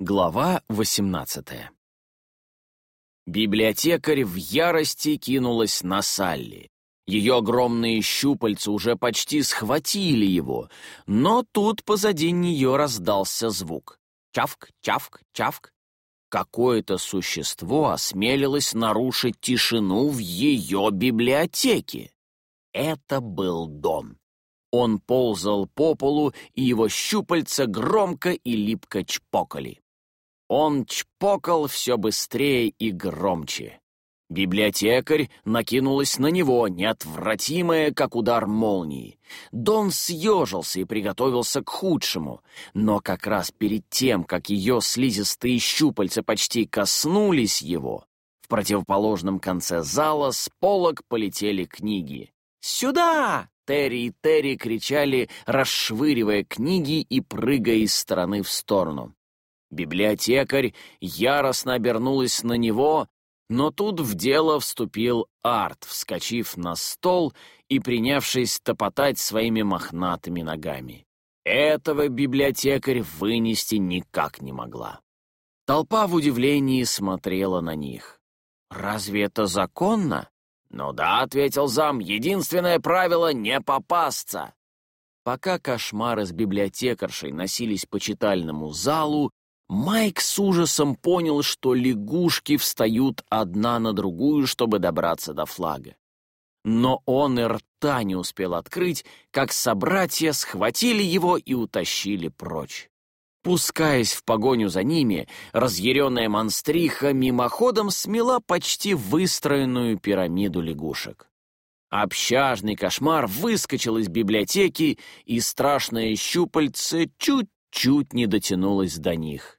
Глава 18 Библиотекарь в ярости кинулась на Салли. Ее огромные щупальца уже почти схватили его, но тут позади нее раздался звук. Чавк, чавк, чавк. Какое-то существо осмелилось нарушить тишину в ее библиотеке. Это был Дон. Он ползал по полу, и его щупальца громко и липко чпокали. Он чпокал все быстрее и громче. Библиотекарь накинулась на него, неотвратимая, как удар молнии. Дон съежился и приготовился к худшему, но как раз перед тем, как ее слизистые щупальца почти коснулись его, в противоположном конце зала с полок полетели книги. «Сюда!» — Терри и Терри кричали, расшвыривая книги и прыгая из стороны в сторону. Библиотекарь яростно обернулась на него, но тут в дело вступил Арт, вскочив на стол и принявшись топотать своими мохнатыми ногами. Этого библиотекарь вынести никак не могла. Толпа в удивлении смотрела на них. «Разве это законно?» «Ну да», — ответил зам, — «единственное правило — не попасться». Пока кошмары с библиотекаршей носились по читальному залу, Майк с ужасом понял, что лягушки встают одна на другую, чтобы добраться до флага. Но он и рта не успел открыть, как собратья схватили его и утащили прочь. Пускаясь в погоню за ними, разъяренная монстриха мимоходом смела почти выстроенную пирамиду лягушек. Общажный кошмар выскочил из библиотеки, и страшное щупальце чуть-чуть не дотянулось до них.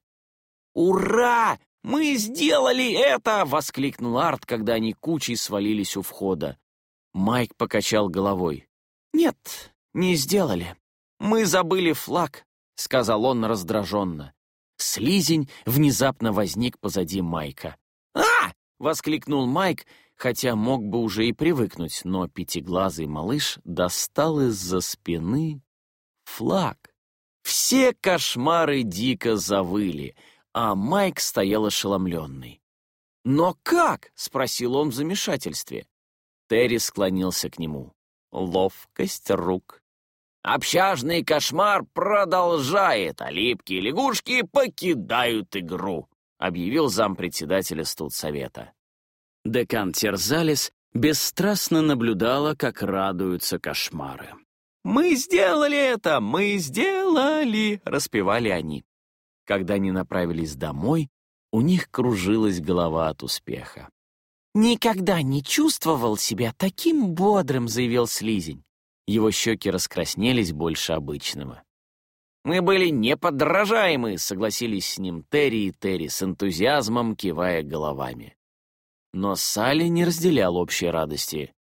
«Ура! Мы сделали это!» — воскликнул Арт, когда они кучей свалились у входа. Майк покачал головой. «Нет, не сделали. Мы забыли флаг. — сказал он раздраженно. Слизень внезапно возник позади Майка. «А!» — воскликнул Майк, хотя мог бы уже и привыкнуть, но пятиглазый малыш достал из-за спины флаг. Все кошмары дико завыли, а Майк стоял ошеломленный. «Но как?» — спросил он в замешательстве. Терри склонился к нему. «Ловкость рук Общажный кошмар продолжает, а липкие лягушки покидают игру», объявил зампредседателя студсовета. Декан Терзалис бесстрастно наблюдала, как радуются кошмары. «Мы сделали это! Мы сделали!» — распевали они. Когда они направились домой, у них кружилась голова от успеха. «Никогда не чувствовал себя таким бодрым», — заявил Слизень. Его щеки раскраснелись больше обычного. «Мы были неподражаемы», — согласились с ним Терри и Терри с энтузиазмом, кивая головами. Но Салли не разделял общей радости.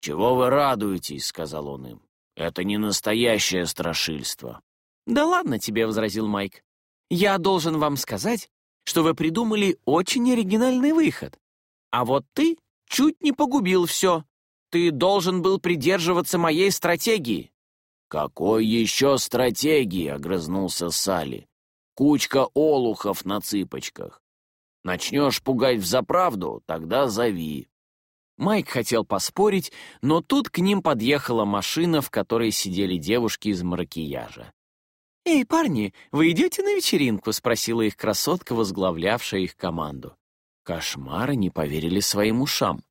«Чего вы радуетесь?» — сказал он им. «Это не настоящее страшильство». «Да ладно тебе», — возразил Майк. «Я должен вам сказать, что вы придумали очень оригинальный выход. А вот ты чуть не погубил все. Ты должен был придерживаться моей стратегии». «Какой еще стратегии?» — огрызнулся Салли. «Кучка олухов на цыпочках. Начнешь пугать взаправду, тогда зови». Майк хотел поспорить, но тут к ним подъехала машина, в которой сидели девушки из макияжа. «Эй, парни, вы идете на вечеринку?» — спросила их красотка, возглавлявшая их команду. Кошмары не поверили своим ушам.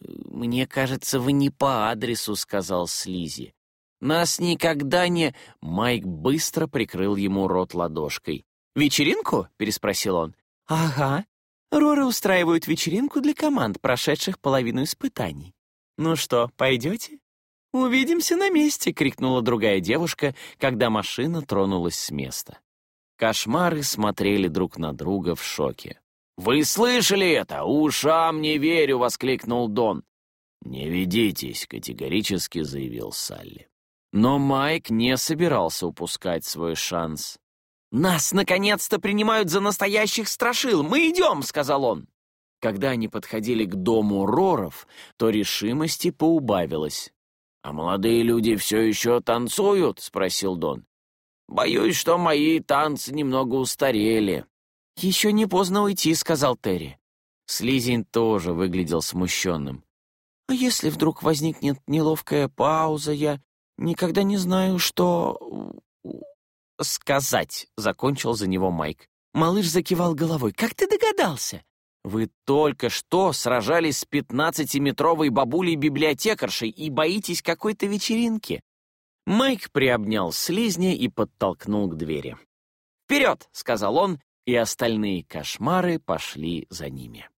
«Мне кажется, вы не по адресу», — сказал Слизи. «Нас никогда не...» Майк быстро прикрыл ему рот ладошкой. «Вечеринку?» — переспросил он. «Ага. Роры устраивают вечеринку для команд, прошедших половину испытаний. Ну что, пойдете?» «Увидимся на месте!» — крикнула другая девушка, когда машина тронулась с места. Кошмары смотрели друг на друга в шоке. «Вы слышали это? Ушам не верю!» — воскликнул Дон. «Не ведитесь», — категорически заявил Салли. Но Майк не собирался упускать свой шанс. «Нас, наконец-то, принимают за настоящих страшил! Мы идем!» — сказал он. Когда они подходили к дому Роров, то решимости поубавилось. «А молодые люди все еще танцуют?» — спросил Дон. Боюсь, что мои танцы немного устарели». «Еще не поздно уйти», — сказал Терри. Слизень тоже выглядел смущенным. «А если вдруг возникнет неловкая пауза, я никогда не знаю, что...» «Сказать», — закончил за него Майк. Малыш закивал головой. «Как ты догадался?» «Вы только что сражались с пятнадцатиметровой бабулей-библиотекаршей и боитесь какой-то вечеринки». Майк приобнял слизня и подтолкнул к двери. «Вперед!» — сказал он, и остальные кошмары пошли за ними.